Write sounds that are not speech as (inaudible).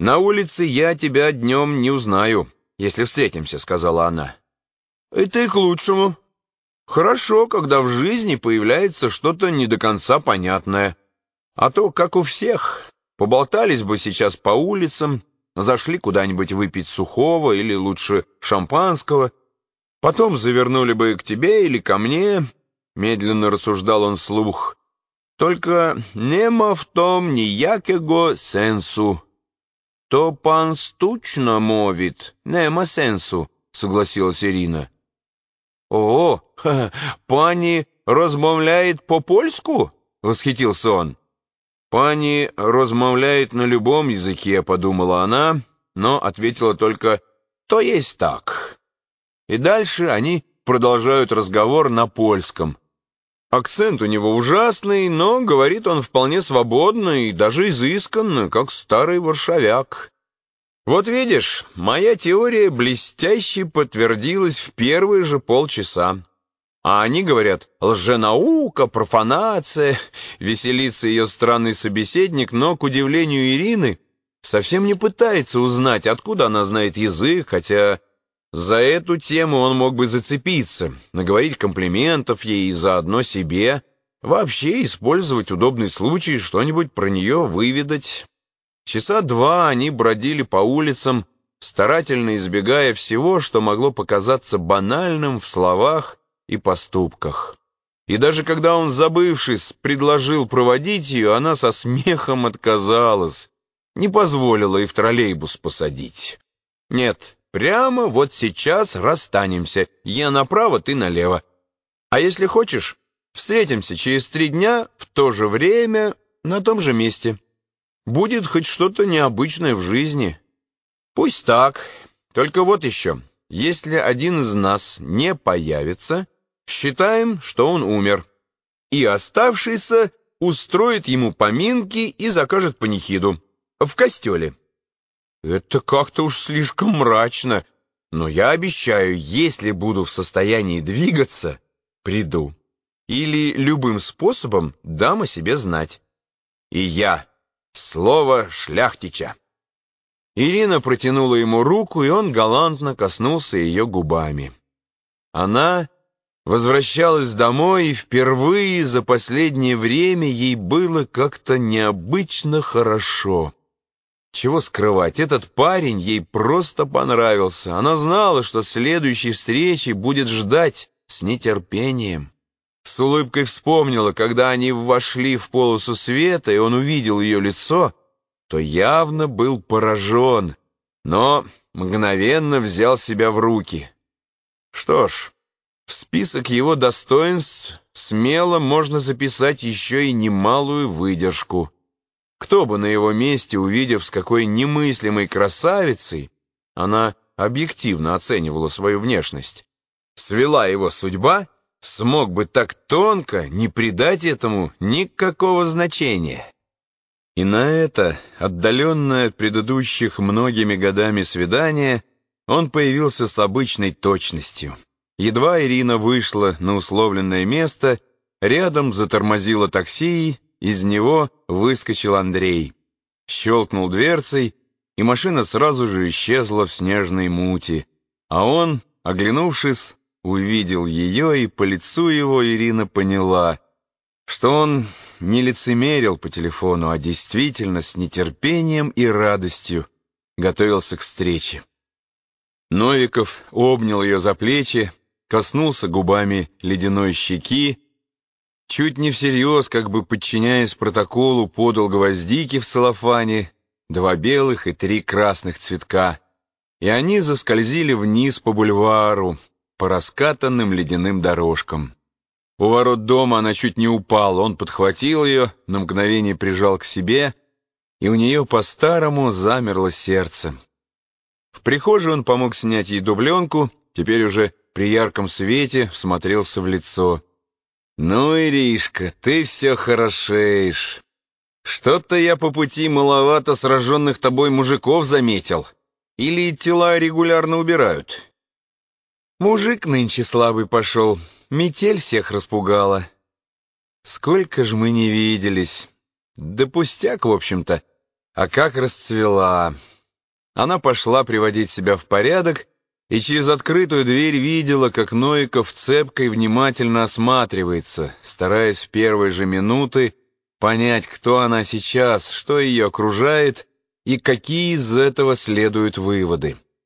«На улице я тебя днем не узнаю, если встретимся», — сказала она. «Это и к лучшему. Хорошо, когда в жизни появляется что-то не до конца понятное. А то, как у всех, поболтались бы сейчас по улицам, зашли куда-нибудь выпить сухого или лучше шампанского, потом завернули бы к тебе или ко мне, медленно рассуждал он вслух. Только нема в том ніякого сенсу. То пан стучно мовит, нема сенсу, согласилась Ирина. О, (laughs) ха, пані розмовляет по-польску? восхитился он. «Пани размовляет на любом языке», — подумала она, но ответила только «то есть так». И дальше они продолжают разговор на польском. Акцент у него ужасный, но говорит он вполне свободно и даже изысканно, как старый варшавяк. Вот видишь, моя теория блестяще подтвердилась в первые же полчаса. А они говорят «лженаука», «профанация», веселится ее странный собеседник, но, к удивлению Ирины, совсем не пытается узнать, откуда она знает язык, хотя за эту тему он мог бы зацепиться, наговорить комплиментов ей и заодно себе, вообще использовать удобный случай что-нибудь про нее выведать. Часа два они бродили по улицам, старательно избегая всего, что могло показаться банальным в словах и поступках. И даже когда он, забывшись, предложил проводить ее, она со смехом отказалась, не позволила и в троллейбус посадить. Нет, прямо вот сейчас расстанемся, я направо, ты налево. А если хочешь, встретимся через три дня в то же время на том же месте. Будет хоть что-то необычное в жизни. Пусть так, только вот еще, если один из нас не появится, Считаем, что он умер. И оставшийся устроит ему поминки и закажет панихиду. В костеле. Это как-то уж слишком мрачно. Но я обещаю, если буду в состоянии двигаться, приду. Или любым способом дам о себе знать. И я. Слово шляхтича. Ирина протянула ему руку, и он галантно коснулся ее губами. Она возвращалась домой, и впервые за последнее время ей было как-то необычно хорошо. Чего скрывать, этот парень ей просто понравился. Она знала, что следующей встречи будет ждать с нетерпением. С улыбкой вспомнила, когда они вошли в полосу света, и он увидел ее лицо, то явно был поражен, но мгновенно взял себя в руки. Что ж, в список его достоинств смело можно записать еще и немалую выдержку. Кто бы на его месте, увидев, с какой немыслимой красавицей она объективно оценивала свою внешность, свела его судьба, смог бы так тонко не придать этому никакого значения. И на это, отдаленное от предыдущих многими годами свидания, он появился с обычной точностью. Едва Ирина вышла на условленное место, рядом затормозило такси, из него выскочил Андрей. Щелкнул дверцей, и машина сразу же исчезла в снежной мути. А он, оглянувшись, увидел ее, и по лицу его Ирина поняла, что он не лицемерил по телефону, а действительно с нетерпением и радостью готовился к встрече. Новиков обнял ее за плечи, коснулся губами ледяной щеки, чуть не всерьез, как бы подчиняясь протоколу, подал гвоздики в целлофане, два белых и три красных цветка, и они заскользили вниз по бульвару, по раскатанным ледяным дорожкам. У ворот дома она чуть не упала, он подхватил ее, на мгновение прижал к себе, и у нее по-старому замерло сердце. В прихожей он помог снять ей дубленку, теперь уже при ярком свете всмотрелся в лицо. «Ну, Иришка, ты все хорошеешь. Что-то я по пути маловато сраженных тобой мужиков заметил. Или тела регулярно убирают?» «Мужик нынче слабый пошел, метель всех распугала. Сколько ж мы не виделись. Да пустяк, в общем-то. А как расцвела! Она пошла приводить себя в порядок и через открытую дверь видела, как Новиков цепко и внимательно осматривается, стараясь в первые же минуты понять, кто она сейчас, что ее окружает и какие из этого следуют выводы.